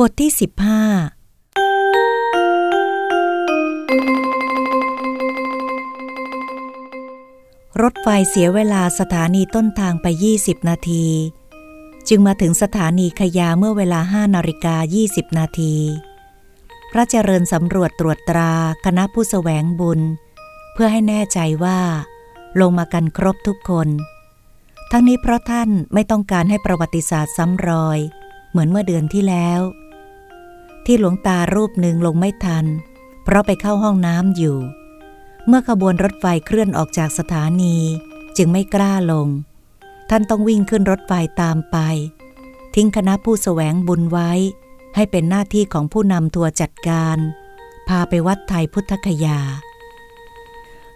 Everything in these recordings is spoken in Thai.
บทที่ 15 รถไฟเสียเวลาสถานีต้นทางไป 20 นาที จึงมาถึงสถานีขยาเมื่อเวลา5นาฬิกา 20 นาที พระเจริญสำรวจตรวจตราคณะผู้สแสวงบุญ เพื่อให้แน่ใจว่า ลงมากันครบทุกคน ทั้งนี้เพราะท่านไม่ต้องการให้ประวัติศาสตร์ซ้ำรอย เหมือนเมื่อเดือนที่แล้ว ที่หลวงตารูปหนึ่งลงไม่ทัน เพราะไปเข้าห้องน้ำอยู่ เมื่อขบวนรถไฟเคลื่อนออกจากสถานี จึงไม่กล้าลง ท่านต้องวิ่งขึ้นรถไฟตามไป ทิ้งคณะผู้สแสวงบุญไว้ ให้เป็นหน้าที่ของผู้นำทัวร์จัดการ พาไปวัดไทยพุทธคยา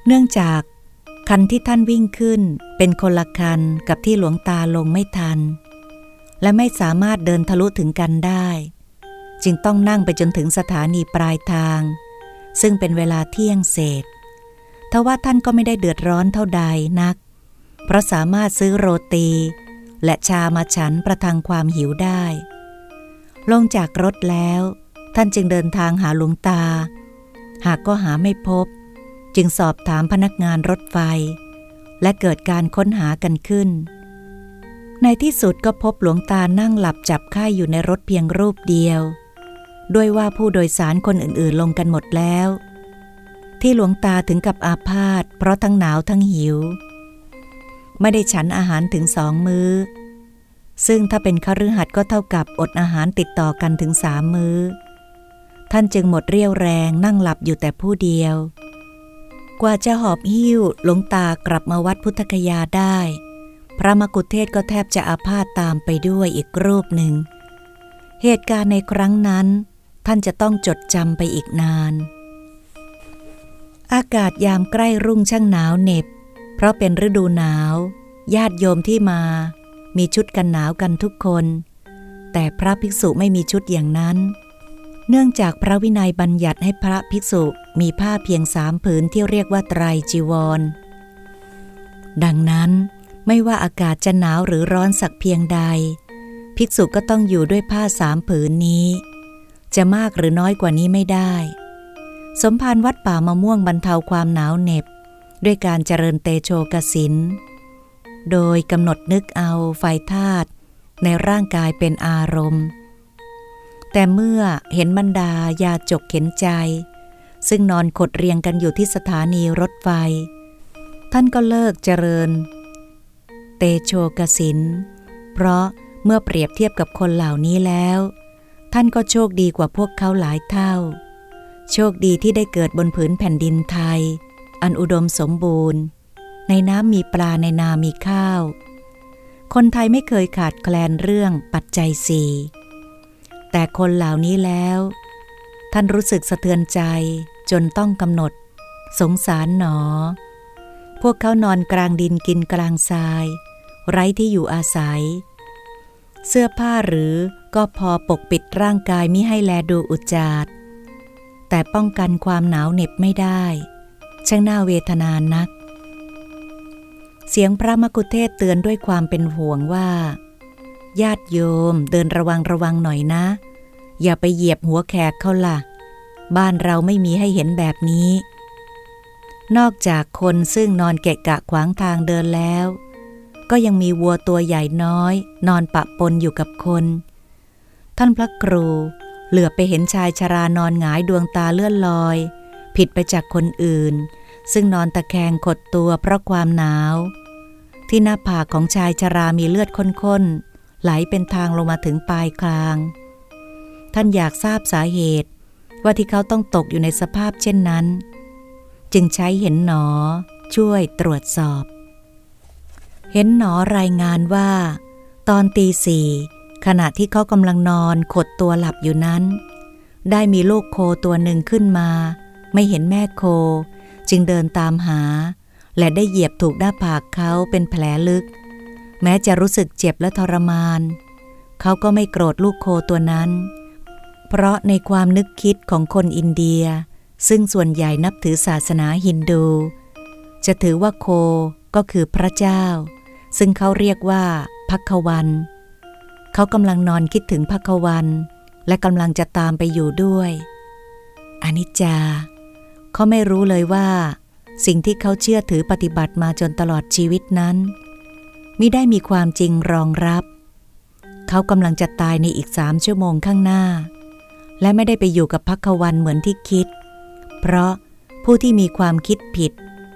เนื่องจากคันที่ท่านวิ่งขึ้นเป็นคนละคันกับที่หลวงตาลงไม่ทัน และไม่สามารถเดินทะลุถึงกันได้ จึงต้องนั่งไปจนถึงสถานีปลายทาง ซึ่งเป็นเวลาเที่ยงเศษทว่าท่านก็ไม่ได้เดือดร้อนเท่าใดนัก เพราะสามารถซื้อโรตี และชามาฉันประทังความหิวได้ ลงจากรถแล้ว ท่านจึงเดินทางหาหลวงตา หากก็หาไม่พบ จึงสอบถามพนักงานรถไฟ และเกิดการค้นหากันขึ้น ในที่สุดก็พบหลวงตานั่งหลับจับค่ายอยู่ในรถเพียงรูปเดียว ด้วยว่าผู้โดยสารคนอื่นๆลงกันหมดแล้ว ที่หลวงตาถึงกับอาพาธเพราะทั้งหนาวทั้งหิว ไม่ได้ฉันอาหารถึงสองมือ้อ ซึ่งถ้าเป็นคฤหัสถ์ก็เท่ากับอดอาหารติดต่อกันถึงสามมือ้อ ท่านจึงหมดเรี่ยวแรงนั่งหลับอยู่แต่ผู้เดียว กว่าจะหอบหิ้วหลวงตากลับมาวัดพุทธคยาได้ พระมกุเทศก็แทบจะอาพาธตามไปด้วยอีกรูปหนึ่ง เหตุการณ์ในครั้งนั้น ท่านจะต้องจดจำไปอีกนาน อากาศยามใกล้รุ่งช่างหนาวเหน็บ เพราะเป็นฤดูหนาว ญาติโยมที่มา มีชุดกันหนาวกันทุกคน แต่พระภิกษุไม่มีชุดอย่างนั้น เนื่องจากพระวินัยบัญญัติให้พระภิกษุมีผ้าเพียงสามผืนที่เรียกว่าไตรจีวร ดังนั้นไม่ว่าอากาศจะหนาวหรือร้อนสักเพียงใด ภิกษุก็ต้องอยู่ด้วยผ้าสามผืนนี้ จะมากหรือน้อยกว่านี้ไม่ได้ สมภารวัดป่ามะม่วงบรรเทาความหนาวเหน็บ ด้วยการเจริญเตโชกสิน โดยกำหนดนึกเอาไฟธาตุในร่างกายเป็นอารมณ์ แต่เมื่อเห็นบรรดายาจกเข็นใจ ซึ่งนอนขดเรียงกันอยู่ที่สถานีรถไฟ ท่านก็เลิกเจริญ เตโชกสิน เพราะเมื่อเปรียบเทียบกับคนเหล่านี้แล้ว ท่านก็โชคดีกว่าพวกเขาหลายเท่า โชคดีที่ได้เกิดบนผืนแผ่นดินไทย อันอุดมสมบูรณ์ ในน้ำมีปลาในนามีข้าว คนไทยไม่เคยขาดแคลนเรื่องปัจจัยสี่แต่คนเหล่านี้แล้ว ท่านรู้สึกสะเทือนใจจนต้องกำหนด สงสารหนอ พวกเขานอนกลางดินกินกลางทราย ไร้ที่อยู่อาศัย เสื้อผ้าหรือก็พอปกปิดร่างกายมิให้แลดูอุจจาดแต่ป้องกันความหนาวเหน็บไม่ได้ ช่างน่าเวทนานัก เสียงพระมกุเทศเตือนด้วยความเป็นห่วงว่า ญาติโยมเดินระวังระวังหน่อยนะ อย่าไปเหยียบหัวแขกเขาละ่ะ บ้านเราไม่มีให้เห็นแบบนี้ นอกจากคนซึ่งนอนเกะกะขวางทางเดินแล้ว ก็ยังมีวัวตัวใหญ่น้อย นอนปะปนอยู่กับคน ท่านพระครูเหลือไปเห็นชายชรานอนหงายดวงตาเลื่อนลอย ผิดไปจากคนอื่น ซึ่งนอนตะแคงขดตัวเพราะความหนาว ที่หน้าผากของชายชรามีเลือดข้นๆไหลเป็นทางลงมาถึงปลายคาง ท่านอยากทราบสาเหตุ ว่าที่เขาต้องตกอยู่ในสภาพเช่นนั้น จึงใช้เห็นหนอ ช่วยตรวจสอบ เห็นหนอรายงานว่า ตอนตีสี่ขณะที่เขากำลังนอนขดตัวหลับอยู่นั้น ได้มีลูกโคตัวหนึ่งขึ้นมา ไม่เห็นแม่โค จึงเดินตามหา และได้เหยียบถูกหน้าผากเขาเป็นแผลลึก แม้จะรู้สึกเจ็บและทรมาน เขาก็ไม่โกรธลูกโคตัวนั้น เพราะในความนึกคิดของคนอินเดีย ซึ่งส่วนใหญ่นับถือศาสนาฮินดู จะถือว่าโคก็คือพระเจ้า ซึ่งเขาเรียกว่าพักวัน เขากำลังนอนคิดถึงพักวัน และกำลังจะตามไปอยู่ด้วยอนิจจา เขาไม่รู้เลยว่า สิ่งที่เขาเชื่อถือปฏิบัติมาจนตลอดชีวิตนั้นมิได้มีความจริงรองรับ เขากำลังจะตายในอีกสามชั่วโมงข้างหน้า และไม่ได้ไปอยู่กับพักวันเหมือนที่คิด เพราะผู้ที่มีความคิดผิด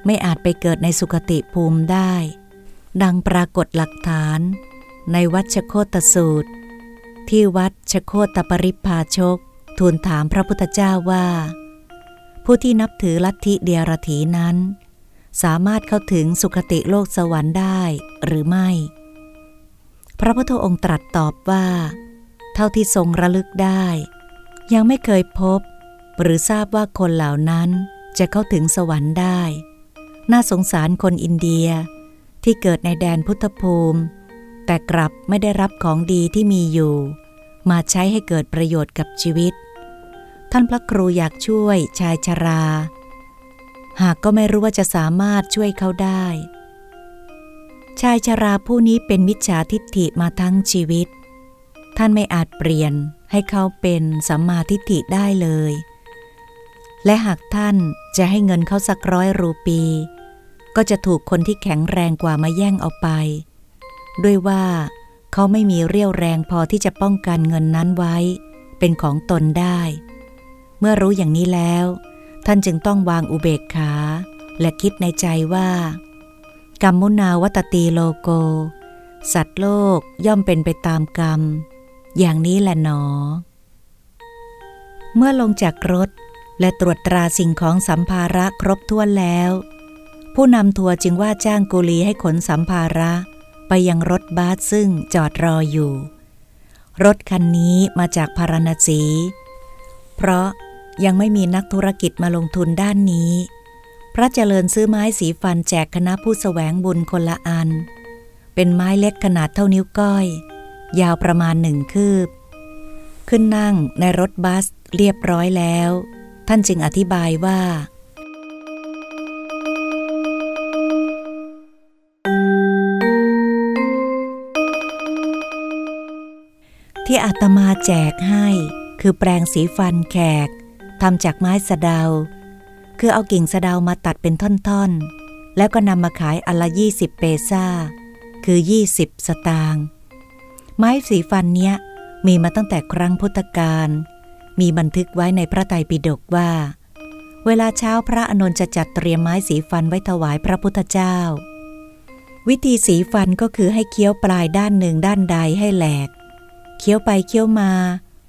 ไม่อาจไปเกิดในสุคติภูมิได้ ดังปรากฏหลักฐานในวัดชโคตสูตร ที่วัดชโคตปริพาชก ทูลถามพระพุทธเจ้าว่า ผู้ที่นับถือลัทธิเดียรถีนั้น สามารถเข้าถึงสุคติโลกสวรรค์ได้หรือไม่ พระพุทธองค์ตรัสตอบว่า เท่าที่ทรงระลึกได้ ยังไม่เคยพบ หรือทราบว่าคนเหล่านั้นจะเข้าถึงสวรรค์ได้ น่าสงสารคนอินเดีย ที่เกิดในแดนพุทธภูมิ แต่กลับไม่ได้รับของดีที่มีอยู่ มาใช้ให้เกิดประโยชน์กับชีวิต ท่านพระครูอยากช่วยชายชรา หากก็ไม่รู้ว่าจะสามารถช่วยเขาได้ ชายชราผู้นี้เป็นมิจฉาทิฏฐิมาทั้งชีวิต ท่านไม่อาจเปลี่ยนให้เขาเป็นสัมมาทิฏฐิได้เลย และหากท่านจะให้เงินเขาสักร้อยรูปี ก็จะถูกคนที่แข็งแรงกว่ามาแย่งเอาไป ด้วยว่าเขาไม่มีเรี่ยวแรงพอที่จะป้องกันเงินนั้นไว้ เป็นของตนได้ เมื่อรู้อย่างนี้แล้ว ท่านจึงต้องวางอุเบกขา และคิดในใจว่า กรรมมุนาวัตตีโลโก สัตว์โลกย่อมเป็นไปตามกรรม อย่างนี้แหละหนอ เมื่อลงจากรถและตรวจตราสิ่งของสัมภาระครบถ้วนแล้ว ผู้นำทัวร์จึงว่าจ้างกุลีให้ขนสัมภาระ ไปยังรถบัสซึ่งจอดรออยู่ รถคันนี้มาจากพาราณสี เพราะยังไม่มีนักธุรกิจมาลงทุนด้านนี้ พระเจริญซื้อไม้สีฟันแจกคณะผู้สแสวงบุญคนละอัน เป็นไม้เล็กขนาดเท่านิ้วก้อย ยาวประมาณหนึ่งคืบ ขึ้นนั่งในรถบัสเรียบร้อยแล้ว ท่านจึงอธิบายว่า ที่อาตมาแจกให้คือแปลงสีฟันแขกทำจากไม้สะเดา คือเอากิ่งสะเดามาตัดเป็นท่อนๆ แล้วก็นำมาขายอันละยี่สิบเปซ่า คือยี่สิบสตางค์ไม้สีฟันเนี้ยมีมาตั้งแต่ครั้งพุทธกาลมีบันทึกไว้ในพระไตรปิฎกว่า เวลาเช้าพระอนนท์จะจัดเตรียมไม้สีฟันไว้ถวายพระพุทธเจ้า วิธีสีฟันก็คือให้เคี้ยวปลายด้านหนึ่งด้านใดให้แหลก เคี้ยวไปเคี้ยวมา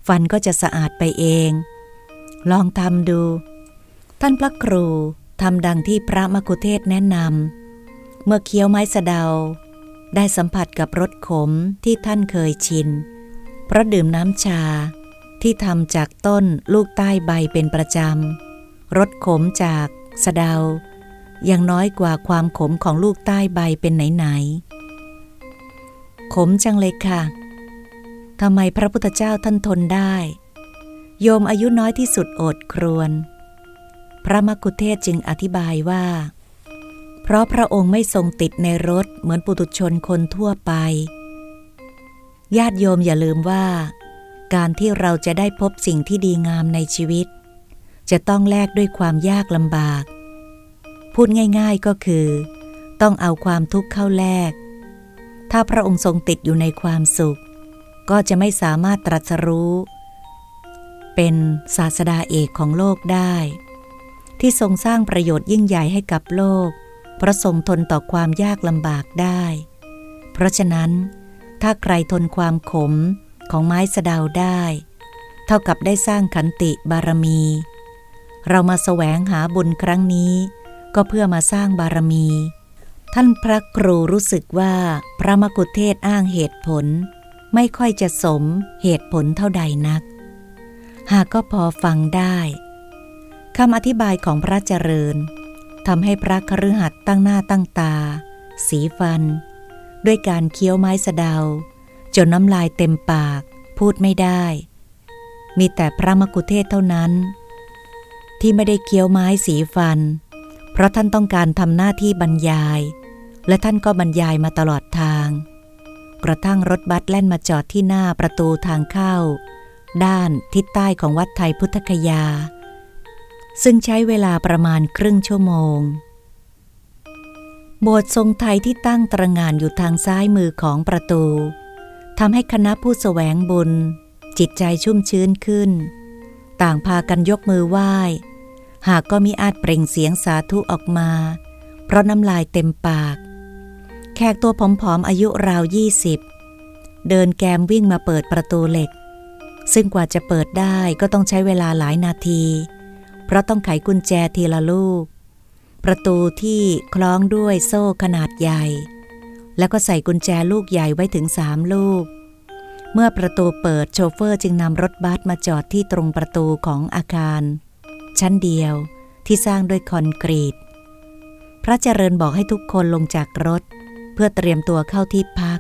ฟันก็จะสะอาดไปเอง ลองทำดู ท่านพระครูทำดังที่พระมกุเทศแนะนำเมื่อเคี้ยวไม้สะเดา ได้สัมผัสกับรสขมที่ท่านเคยชิน เพราะดื่มน้ำชาที่ทำจากต้นลูกใต้ใบเป็นประจำรสขมจากสะเดายังน้อยกว่าความขมของลูกใต้ใบเป็นไหนๆขมจังเลยค่ะ ทำไมพระพุทธเจ้าท่านทนได้ โยมอายุน้อยที่สุดอดครวน พระมกุเทศจึงอธิบายว่า เพราะพระองค์ไม่ทรงติดในรถเหมือนปุตุชนคนทั่วไป ญาติโยมอย่าลืมว่า การที่เราจะได้พบสิ่งที่ดีงามในชีวิต จะต้องแลกด้วยความยากลำบาก พูดง่ายๆก็คือ ต้องเอาความทุกข์เข้าแลกถ้าพระองค์ทรงติดอยู่ในความสุข ก็จะไม่สามารถตรัสรู้ เป็นศาสดาเอกของโลกได้ ที่ทรงสร้างประโยชน์ยิ่งใหญ่ให้กับโลก เพราะทรงทนต่อความยากลำบากได้ เพราะฉะนั้น ถ้าใครทนความขมของไม้สะดาวได้ เท่ากับได้สร้างขันติบารมี เรามาแสวงหาบุญครั้งนี้ ก็เพื่อมาสร้างบารมี ท่านพระครูรู้สึกว่าพระมกุเทศอ้างเหตุผล ไม่ค่อยจะสมเหตุผลเท่าใดนัก หากก็พอฟังได้คำอธิบายของพระเจริญทำให้พระคฤหัสถ์ตั้งหน้าตั้งตา สีฟัน ด้วยการเคี้ยวไม้สะเดา จนน้ำลายเต็มปาก พูดไม่ได้ มีแต่พระมกุเทศเท่านั้น ที่ไม่ได้เคี้ยวไม้สีฟัน เพราะท่านต้องการทำหน้าที่บรรยาย และท่านก็บรรยายมาตลอดทาง กระทั่งรถบัสแล่นมาจอดที่หน้าประตูทางเข้า ด้านทิศใต้ของวัดไทยพุทธคยา ซึ่งใช้เวลาประมาณครึ่งชั่วโมง โบสถ์ทรงไทยที่ตั้งตระงานอยู่ทางซ้ายมือของประตูทำให้คณะผู้สแสวงบุญ จิตใจชุ่มชื้นขึ้น ต่างพากันยกมือไหว้ หากก็มีอาจเปล่งเสียงสาธุออกมา เพราะน้ำลายเต็มปาก แขกตัวผอมๆอายุราวยี่สิบเดินแกมวิ่งมาเปิดประตูเหล็ก ซึ่งกว่าจะเปิดได้ก็ต้องใช้เวลาหลายนาที เพราะต้องไขกุญแจทีละลูก ประตูที่คล้องด้วยโซ่ขนาดใหญ่ แล้วก็ใส่กุญแจลูกใหญ่ไว้ถึงสามลูก เมื่อประตูเปิดโชเฟอร์จึงนำรถบัสมาจอดที่ตรงประตูของอาคาร ชั้นเดียวที่สร้างด้วยคอนกรีต พระเจริญบอกให้ทุกคนลงจากรถ เพื่อเตรียมตัวเข้าที่พัก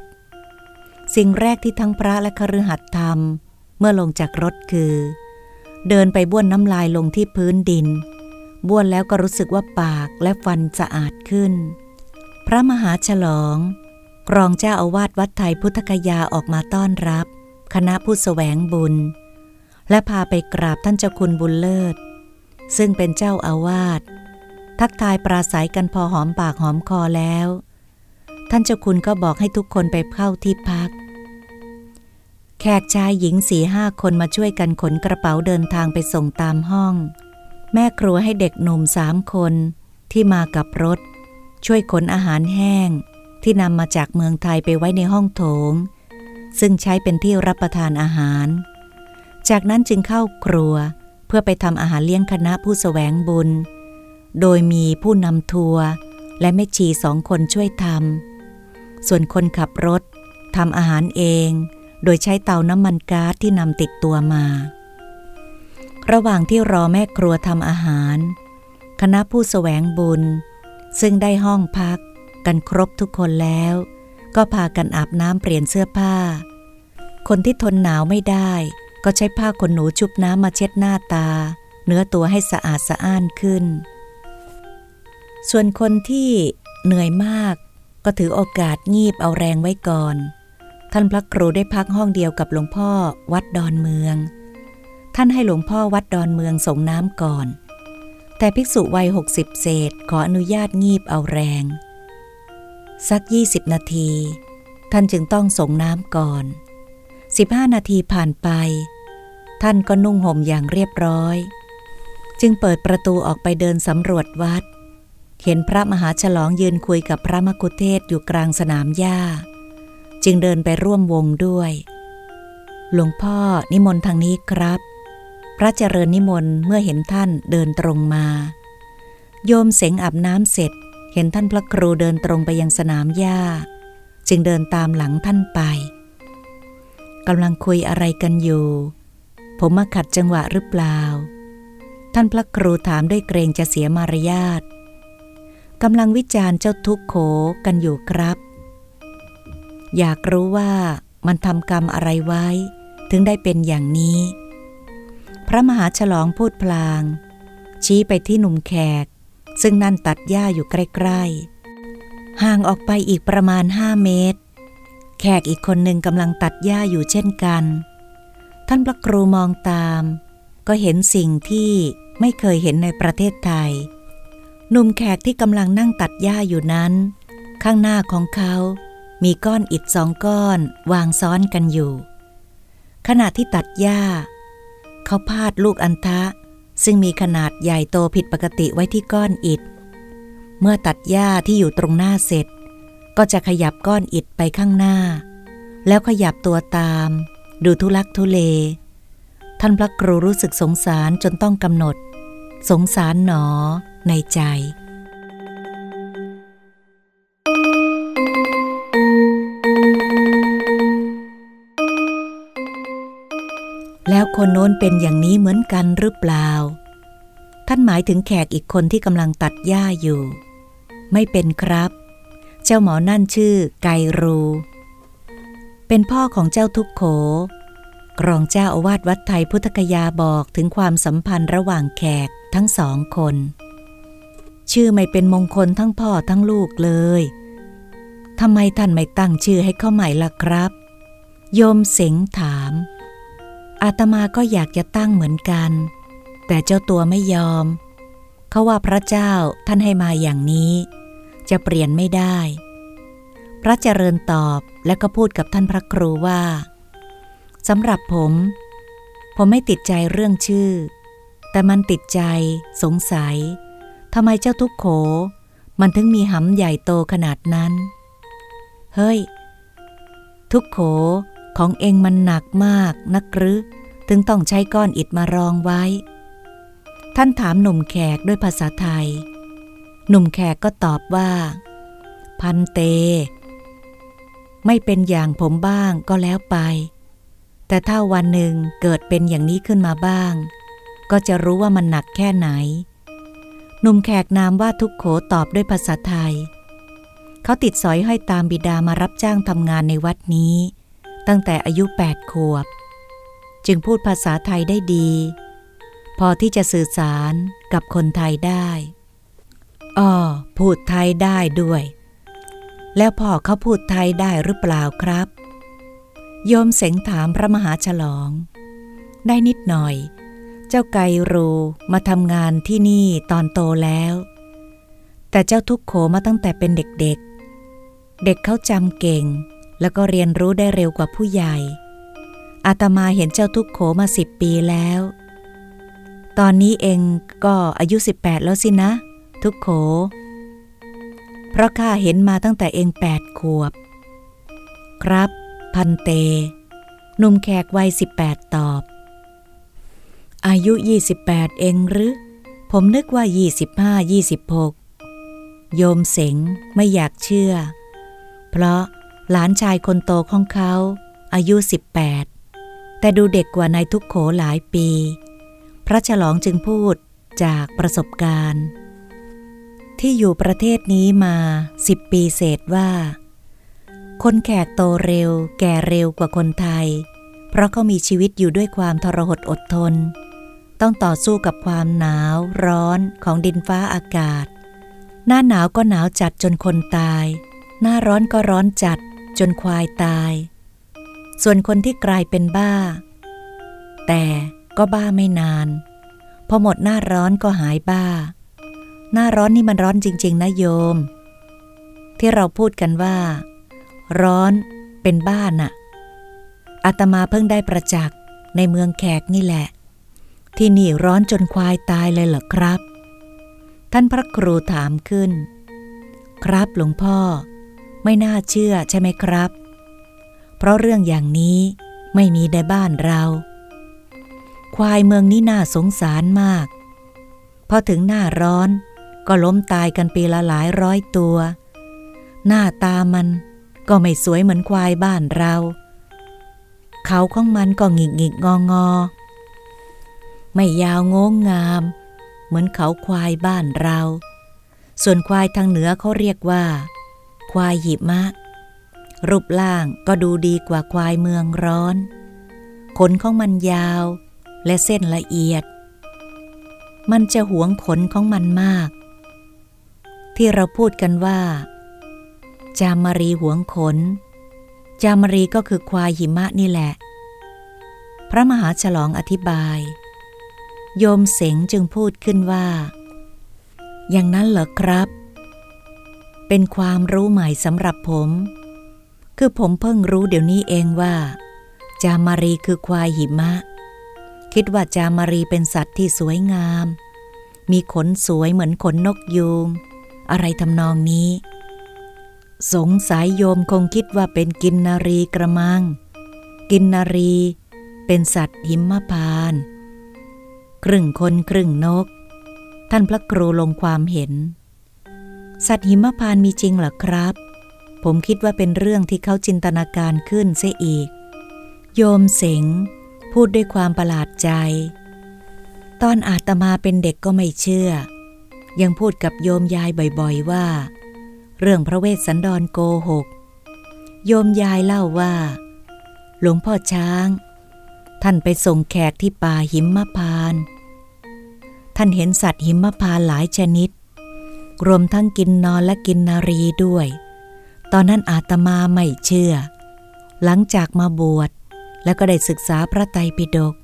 สิ่งแรกที่ทั้งพระและคฤหัสถ์ทำเมื่อลงจากรถคือ เดินไปบ้วนน้ำลายลงที่พื้นดิน บ้วนแล้วก็รู้สึกว่าปากและฟันสะอาดขึ้น พระมหาฉลองรองเจ้าอาวาสวัดไทยพุทธคยาออกมาต้อนรับ คณะผู้สแสวงบุญ และพาไปกราบท่านเจ้าคุณบุญเลิศ ซึ่งเป็นเจ้าอาวาสทักทายปราศัยกันพอหอมปากหอมคอแล้วานเจ้าคุณก็บอกให้ทุกคนไปเข้าที่พัก แขกชายหญิงสี่ห้าคนมาช่วยกันขนกระเป๋าเดินทางไปส่งตามห้อง แม่ครัวให้เด็กหนุ่มสามคนที่มากับรถ ช่วยขนอาหารแห้ง ที่นำมาจากเมืองไทยไปไว้ในห้องโถง ซึ่งใช้เป็นที่รับประทานอาหาร จากนั้นจึงเข้าครัวเพื่อไปทำอาหารเลี้ยงคณะผู้สแสวงบุญ โดยมีผู้นำทัวร์และแม่ชีสองคนช่วยทำ ส่วนคนขับรถทำอาหารเอง โดยใช้เตาน้ำมันก๊าซที่นำติดตัวมา ระหว่างที่รอแม่ครัวทำอาหาร คณะผู้สแสวงบุญ ซึ่งได้ห้องพักกันครบทุกคนแล้ว ก็พากันอาบน้ำเปลี่ยนเสื้อผ้า คนที่ทนหนาวไม่ได้ ก็ใช้ผ้าขนหนูชุบน้ำมาเช็ดหน้าตา เนื้อตัวให้สะอาดสะอ้านขึ้น ส่วนคนที่เหนื่อยมาก ก็ถือโอกาสงีบเอาแรงไว้ก่อน ท่านพระครูได้พักห้องเดียวกับหลวงพ่อวัดดอนเมือง ท่านให้หลวงพ่อวัดดอนเมืองส่งน้ำก่อน แต่ภิกษุวัยหกสิบเศษขออนุญาตงีบเอาแรง สักยี่สิบนาที ท่านจึงต้องส่งน้ำก่อนสิบห้านาทีผ่านไป ท่านก็นุ่งห่มอย่างเรียบร้อย จึงเปิดประตูออกไปเดินสำรวจวัด เห็นพระมหาฉลองยืนคุยกับพระมกุเทศอยู่กลางสนามหญ้า จึงเดินไปร่วมวงด้วย หลวงพ่อนิมนต์ทางนี้ครับ พระเจริญนิมนต์เมื่อเห็นท่านเดินตรงมา โยมเสงอาบน้ำเสร็จ เห็นท่านพระครูเดินตรงไปยังสนามหญ้า จึงเดินตามหลังท่านไปกำลังคุยอะไรกันอยู่ ผมมาขัดจังหวะหรือเปล่า ท่านพระครูถามด้วยเกรงจะเสียมารยาท กำลังวิจารณ์เจ้าทุกโขกันอยู่ครับ อยากรู้ว่ามันทำกรรมอะไรไว้ ถึงได้เป็นอย่างนี้ พระมหาฉลองพูดพลาง ชี้ไปที่หนุ่มแขก ซึ่งนั่นตัดหญ้าอยู่ใกล้ๆ ห่างออกไปอีกประมาณห้าเมตร แขกอีกคนหนึ่งกำลังตัดหญ้าอยู่เช่นกัน ท่านพระครูมองตาม ก็เห็นสิ่งที่ไม่เคยเห็นในประเทศไทย หนุ่มแขกที่กำลังนั่งตัดหญ้าอยู่นั้น ข้างหน้าของเขา มีก้อนอิฐสองก้อนวางซ้อนกันอยู่ ขณะที่ตัดหญ้า เขาพาดลูกอันทะ ซึ่งมีขนาดใหญ่โตผิดปกติไว้ที่ก้อนอิฐเมื่อตัดหญ้าที่อยู่ตรงหน้าเสร็จ ก็จะขยับก้อนอิฐไปข้างหน้า แล้วขยับตัวตาม ดูทุลักทุเล ท่านพระครูรู้สึกสงสารจนต้องกำหนด สงสารหนอในใจ แล้วคนโน้นเป็นอย่างนี้เหมือนกันหรือเปล่า ท่านหมายถึงแขกอีกคนที่กำลังตัดหญ้าอยู่ ไม่เป็นครับ เจ้าหมอนั่นชื่อไกรู เป็นพ่อของเจ้าทุกโขกรองเจ้าอาวาสวัดไทยพุทธกยาบอกถึงความสัมพันธ์ระหว่างแขก ทั้งสองคน ชื่อไม่เป็นมงคลทั้งพ่อทั้งลูกเลยทำไมท่านไม่ตั้งชื่อให้เขาใหม่ล่ะครับ โยมเสงถาม อาตมาก็อยากจะตั้งเหมือนกัน แต่เจ้าตัวไม่ยอม เขาว่าพระเจ้าท่านให้มาอย่างนี้ จะเปลี่ยนไม่ได้ พระเจริญตอบและก็พูดกับท่านพระครูว่าสำหรับผม ผมไม่ติดใจเรื่องชื่อ แต่มันติดใจ สงสัยทำไมเจ้าทุกโข มันถึงมีหำใหญ่โตขนาดนั้น เฮ้ย ทุกโขของเองมันหนักมากนักหรือถึงต้องใช้ก้อนอิฐมารองไว้ ท่านถามหนุ่มแขกด้วยภาษาไทย หนุ่มแขกก็ตอบว่า พันเต ไม่เป็นอย่างผมบ้างก็แล้วไป แต่ถ้าวันหนึ่งเกิดเป็นอย่างนี้ขึ้นมาบ้าง ก็จะรู้ว่ามันหนักแค่ไหน หนุ่มแขกนามว่าทุกโขตอบด้วยภาษาไทย เขาติดสอยห้อยตามบิดามารับจ้างทำงานในวัดนี้ ตั้งแต่อายุแปดขวบ จึงพูดภาษาไทยได้ดี พอที่จะสื่อสารกับคนไทยได้อ๋อพูดไทยได้ด้วย แล้วพ่อเขาพูดไทยได้หรือเปล่าครับ โยมเสงถามพระมหาฉลอง ได้นิดหน่อย เจ้าไกรูมาทำงานที่นี่ตอนโตแล้ว แต่เจ้าทุกโขมาตั้งแต่เป็นเด็กๆเเด็กเขาจำเก่ง แล้วก็เรียนรู้ได้เร็วกว่าผู้ใหญ่ อาตมาเห็นเจ้าทุกโขมาสิบปีแล้ว ตอนนี้เองก็อายุ 18 แล้วสินะ ทุกโข เพราะข้าเห็นมาตั้งแต่เองแปดขวบ ครับ พันเต หนุ่มแขกวัยสิบแปดตอบ อายุ 28 เองหรือ ผมนึกว่า 25 26 โยมเสงไม่อยากเชื่อ เพราะหลานชายคนโตของเขาอายุ 18 แต่ดูเด็กกว่านายทุกโขหลายปี พระฉลองจึงพูดจากประสบการณ์ ที่อยู่ประเทศนี้มาสิบปีเศษว่า คนแขกโตเร็ว แก่เร็วกว่าคนไทย เพราะเขามีชีวิตอยู่ด้วยความทรหดอดทน ต้องต่อสู้กับความหนาวร้อนของดินฟ้าอากาศ หน้าหนาวก็หนาวจัดจนคนตาย หน้าร้อนก็ร้อนจัดจนควายตาย ส่วนคนที่กลายเป็นบ้า แต่ก็บ้าไม่นาน พอหมดหน้าร้อนก็หายบ้า หน้าร้อนนี่มันร้อนจริง ๆ นะโยม ที่เราพูดกันว่า ร้อนเป็นบ้านน่ะอาตมาเพิ่งได้ประจักษ์ในเมืองแขกนี่แหละ ที่นี่ร้อนจนควายตายเลยเหรอครับ ท่านพระครูถามขึ้น ครับหลวงพ่อ ไม่น่าเชื่อใช่ไหมครับ เพราะเรื่องอย่างนี้ไม่มีในบ้านเรา ควายเมืองนี้น่าสงสารมาก พอถึงหน้าร้อนก็ล้มตายกันปีละหลายร้อยตัว หน้าตามันก็ไม่สวยเหมือนควายบ้านเรา เขาของมันก็หงิกหงิกงองอ ไม่ยาวงงงาม เหมือนเขาควายบ้านเรา ส่วนควายทางเหนือเขาเรียกว่า ควายหิมะ รูปร่างก็ดูดีกว่าควายเมืองร้อน ขนของมันยาวและเส้นละเอียด มันจะหวงขนของมันมาก ที่เราพูดกันว่า จามารีหวงขน จามารีก็คือควายหิมะนี่แหละ พระมหาฉลองอธิบาย โยมเสงจึงพูดขึ้นว่า อย่างนั้นเหรอครับ เป็นความรู้ใหม่สำหรับผม คือผมเพิ่งรู้เดี๋ยวนี้เองว่า จามารีคือควายหิมะ คิดว่าจามารีเป็นสัตว์ที่สวยงาม มีขนสวยเหมือนขนนกยูง อะไรทำนองนี้ สงสัยโยมคงคิดว่าเป็นกินนารีกระมัง กินนารี เป็นสัตว์หิมะพาน ครึ่งคนครึ่งนก ท่านพระครูลงความเห็น สัตว์หิมพานมีจริงเหรอครับ ผมคิดว่าเป็นเรื่องที่เขาจินตนาการขึ้นเสียอีก โยมเสงพูดด้วยความประหลาดใจ ตอนอาตมาเป็นเด็กก็ไม่เชื่อ ยังพูดกับโยมยายบ่อยๆว่า เรื่องพระเวสสันดรโกหก โยมยายเล่าว่า หลวงพ่อช้าง ท่านไปส่งแขกที่ป่าหิมพานต์ ท่านเห็นสัตว์หิมพาหลายชนิด รวมทั้งกินนอนและกินนารีด้วย ตอนนั้นอาตมาไม่เชื่อ หลังจากมาบวชและก็ได้ศึกษาพระไตรปิฎก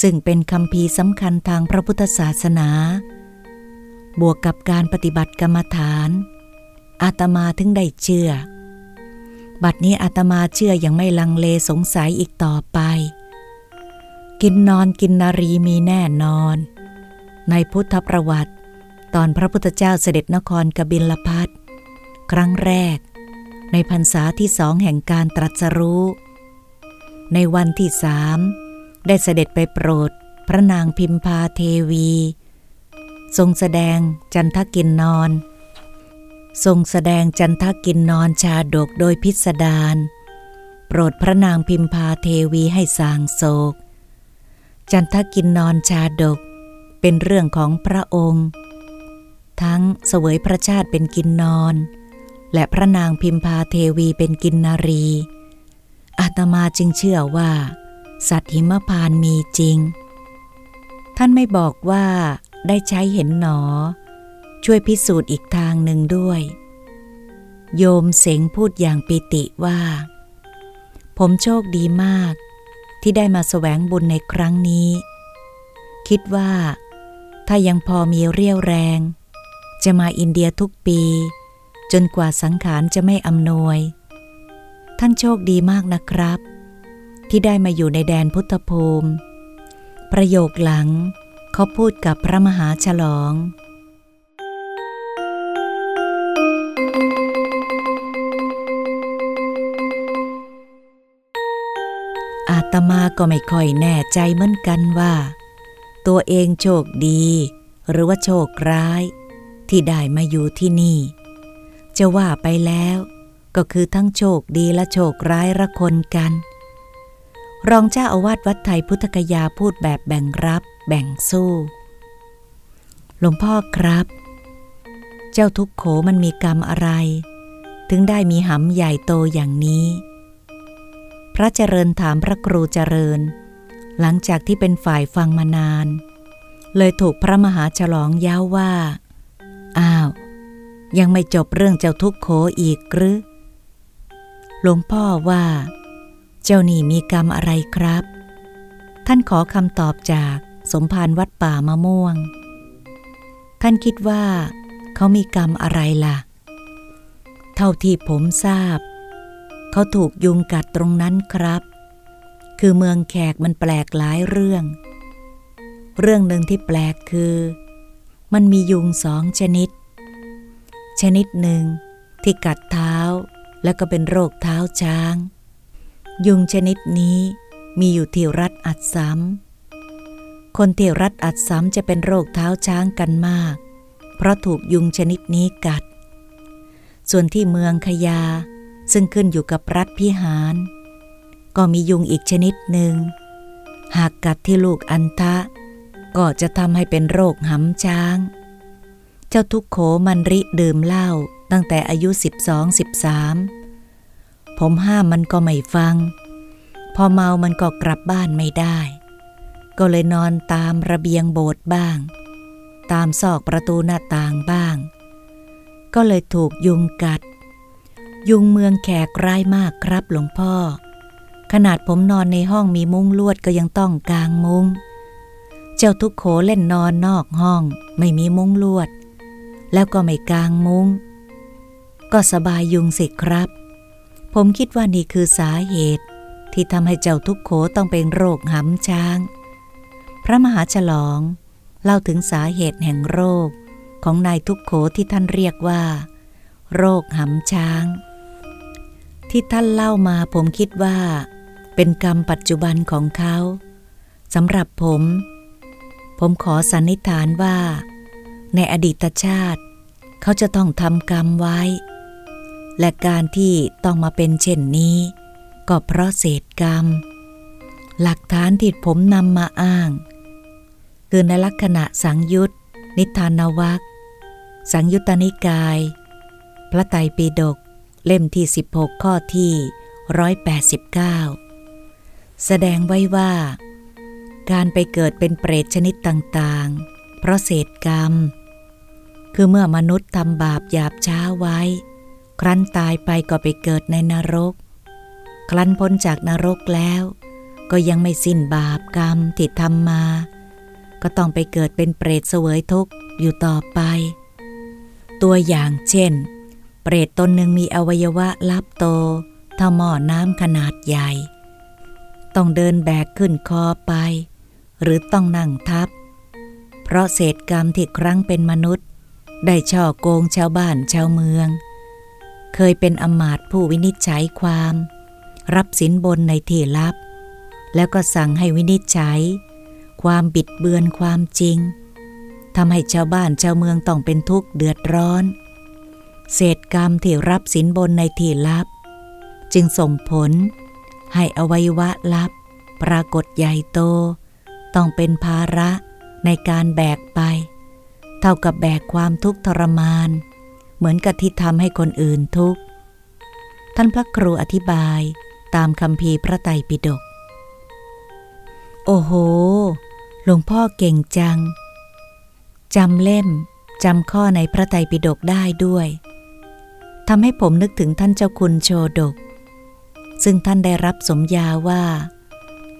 ซึ่งเป็นคำพีสำคัญทางพระพุทธศาสนา บวกกับการปฏิบัติกรรมฐาน อาตมาถึงได้เชื่อ บัดนี้อาตมาเชื่ออยังไม่ลังเลสงสัยอีกต่อไป กินนอนกินนารีมีแน่นอน ในพุทธประวัติ ตอนพระพุทธเจ้าเสด็จนครกบิลพัทครั้งแรก ในพรรษาที่สองแห่งการตรัสรู้ ในวันที่สามได้เสด็จไปโปรด พระนางพิมพาเทวี ทรงแสดงจันทกินนอน ทรงแสดงจันทกินนอนชาดกโดยพิสดารโปรดพระนางพิมพาเทวีให้สางโศก จันทกินนอนชาดก เป็นเรื่องของพระองค์ ทั้งเสวยพระชาติเป็นกินนอน และพระนางพิมพาเทวีเป็นกินนารี อาตมาจึงเชื่อว่า สัตว์หิมพานมีจริง ท่านไม่บอกว่าได้ใช้เห็นหนอ ช่วยพิสูจน์อีกทางหนึ่งด้วย โยมเสงพูดอย่างปิติว่า ผมโชคดีมากที่ได้มาแสวงบุญในครั้งนี้ คิดว่า ถ้ายังพอมีเรี่ยวแรง จะมาอินเดียทุกปี จนกว่าสังขารจะไม่อำนวย ท่านโชคดีมากนะครับ ที่ได้มาอยู่ในแดนพุทธภูมิ ประโยคหลังเขาพูดกับพระมหาฉลอง อาตมาก็ไม่ค่อยแน่ใจเหมือนกันว่า ตัวเองโชคดี หรือว่าโชคร้าย ที่ได้มาอยู่ที่นี่ จะว่าไปแล้ว ก็คือทั้งโชคดีและโชคร้ายระคนกัน รองเจ้าอาวาสวัดไทยพุทธกยาพูดแบบแบ่งรับแบ่งสู้ หลวงพ่อครับ เจ้าทุกโขมันมีกรรมอะไร ถึงได้มีหำใหญ่โตอย่างนี้ พระเจริญถามพระครูเจริญ หลังจากที่เป็นฝ่ายฟังมานาน เลยถูกพระมหาฉลองย้าว่า อ้าว ยังไม่จบเรื่องเจ้าทุกโขอีกหรือ หลวงพ่อว่า เจ้านี่มีกรรมอะไรครับ ท่านขอคำตอบจากสมภารวัดป่ามะม่วง ท่านคิดว่า เขามีกรรมอะไรล่ะ เท่าที่ผมทราบ เขาถูกยุงกัดตรงนั้นครับ คือเมืองแขกมันแปลกหลายเรื่อง เรื่องหนึ่งที่แปลกคือ มันมียุงสองชนิด ชนิดหนึ่งที่กัดเท้าแล้วก็เป็นโรคเท้าช้าง ยุงชนิดนี้มีอยู่ที่รัฐอัดซ้ำคนที่รัฐอัดซ้ำจะเป็นโรคเท้าช้างกันมาก เพราะถูกยุงชนิดนี้กัด ส่วนที่เมืองขยาซึ่งขึ้นอยู่กับรัฐพิหาร ก็มียุงอีกชนิดหนึ่ง หากกัดที่ลูกอันทะ ก็จะทำให้เป็นโรคหำช้าง เจ้าทุกโขมันริดื่มเหล้าตั้งแต่อายุ 12-13 ผมห้ามมันก็ไม่ฟัง พอเมามันก็กลับบ้านไม่ได้ ก็เลยนอนตามระเบียงโบสถ์บ้าง ตามซอกประตูหน้าต่างบ้าง ก็เลยถูกยุงกัด ยุงเมืองแขกร้ายมากครับหลวงพ่อ ขนาดผมนอนในห้องมีมุ้งลวดก็ยังต้องกางมุ้ง เจ้าทุกโขเล่นนอนนอกห้อง ไม่มีมุ้งลวด แล้วก็ไม่กางมุ้ง ก็สบายยุงสิครับ ผมคิดว่านี่คือสาเหตุที่ทำให้เจ้าทุกโขต้องเป็นโรคหำช้าง พระมหาฉลองเล่าถึงสาเหตุแห่งโรคของนายทุกโขที่ท่านเรียกว่า โรคหำช้าง ที่ท่านเล่ามาผมคิดว่า เป็นกรรมปัจจุบันของเขาสำหรับผม ผมขอสันนิษฐานว่า ในอดีตชาติ เขาจะต้องทำกรรมไว้ และการที่ต้องมาเป็นเช่นนี้ ก็เพราะเศษกรรม หลักฐานที่ผมนำมาอ้าง คือในลักษณะสังยุตนิทานวักสังยุตตนิกาย พระไตรปิฎกเล่มที่ 16 ข้อที่ 189 แสดงไว้ว่า การไปเกิดเป็นเปรตชนิดต่างๆ เพราะเศษกรรม คือเมื่อมนุษย์ทำบาปหยาบช้าไว้ ครั้นตายไปก็ไปเกิดในนรกคลั้นพ้นจากนรกแล้ว ก็ยังไม่สิ้นบาปกรรมที่ทำมา ก็ต้องไปเกิดเป็นเปรตเสวยทุกข์อยู่ต่อไป ตัวอย่างเช่น เปรตตนหนึ่งมีอวัยวะลับโตเท่าหม้อน้ำขนาดใหญ่ ต้องเดินแบกขึ้นคอไป หรือต้องนั่งทับ เพราะเศษกรรมที่ครั้งเป็นมนุษย์ ได้ช่อโกงชาวบ้านชาวเมือง เคยเป็นอมาตผู้วินิจฉัยความ รับสินบนในที่ลับ แล้วก็สั่งให้วินิจฉัย ความบิดเบือนความจริงทำให้ชาวบ้านชาวเมืองต้องเป็นทุกข์เดือดร้อน เศษกรรมที่รับสินบนในที่ลับ จึงส่งผล ให้อวัยวะลับ ปรากฏใหญ่โต ต้องเป็นภาระในการแบกไป เท่ากับแบกความทุกข์ทรมาน เหมือนกับที่ทำให้คนอื่นทุกข์ ท่านพระครูอธิบายตามคำพีพระไตรปิฎก โอ้โห หลวงพ่อเก่งจัง จำเล่มจำข้อในพระไตรปิฎกได้ด้วยทำให้ผมนึกถึงท่านเจ้าคุณโชดก ซึ่งท่านได้รับสมญาว่า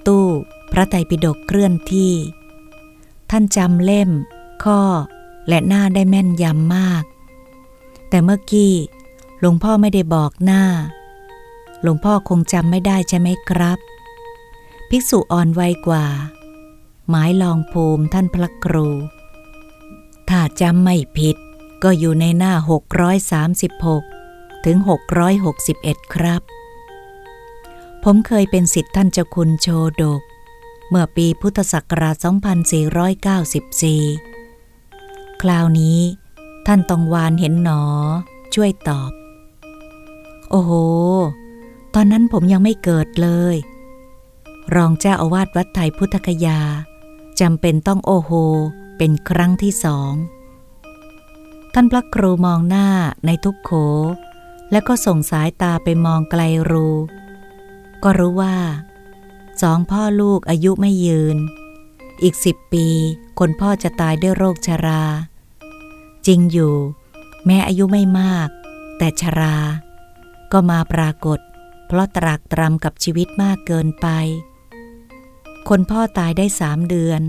ตู้พระไตรปิฎกเคลื่อนที่ ท่านจำเล่ม ข้อและหน้าได้แม่นยำมาก แต่เมื่อกี้หลวงพ่อไม่ได้บอกหน้า หลวงพ่อคงจำไม่ได้ใช่ไหมครับ ภิกษุอ่อนวัยกว่า หมายลองภูมิท่านพระครู ถ้าจำไม่ผิดก็อยู่ในหน้า 636 ถึง 661 ครับ ผมเคยเป็นสิทธิ์ท่านเจ้าคุณโชดก เมื่อปีพุทธศักราช 2494 คราวนี้ ท่านตองวานเห็นหนอ ช่วยตอบ โอ้โห ตอนนั้นผมยังไม่เกิดเลย รองเจ้าอาวาสวัดไทยพุทธคยาจำเป็นต้องโอโห เป็นครั้งที่สอง ท่านพระครูมองหน้าในทุกโข แล้วก็ส่งสายตาไปมองไกลรู ก็รู้ว่าสองพ่อลูกอายุไม่ยืน อีกสิบปี คนพ่อจะตายด้วยโรคชรา จริงอยู่ แม้อายุไม่มาก แต่ชรา ก็มาปรากฏ เพราะตรากตรำกับชีวิตมากเกินไป คนพ่อตายได้สามเดือน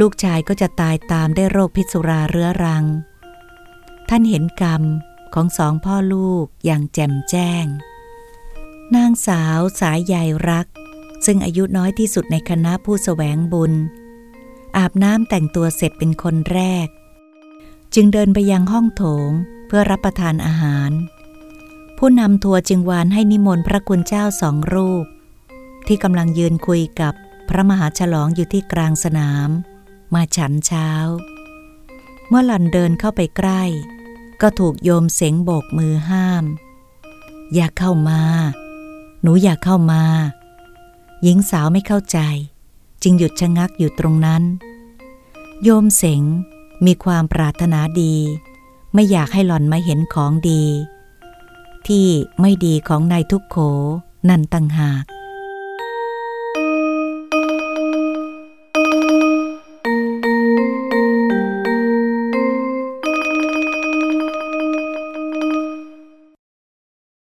ลูกชายก็จะตายตามได้โรคพิษสุราเรื้อรัง ท่านเห็นกรรมของสองพ่อลูกอย่างแจ่มแจ้ง นางสาวสายใยรัก ซึ่งอายุน้อยที่สุดในคณะผู้สแสวงบุญ อาบน้ำแต่งตัวเสร็จเป็นคนแรก จึงเดินไปยังห้องโถงเพื่อรับประทานอาหาร ผู้นำทัวร์จึงวานให้นิมนต์พระคุณเจ้าสองรูป ที่กำลังยืนคุยกับพระมหาฉลองอยู่ที่กลางสนาม มาฉันเช้า เมื่อหล่อนเดินเข้าไปใกล้ ก็ถูกโยมเสงโบกมือห้าม อย่าเข้ามา หนูอย่าเข้ามา หญิงสาวไม่เข้าใจ จึงหยุดชะงักอยู่ตรงนั้น โยมเสงมีความปรารถนาดี ไม่อยากให้หล่อนมาเห็นของดี ที่ไม่ดีของนายทุกโข นั่นตั้งหาก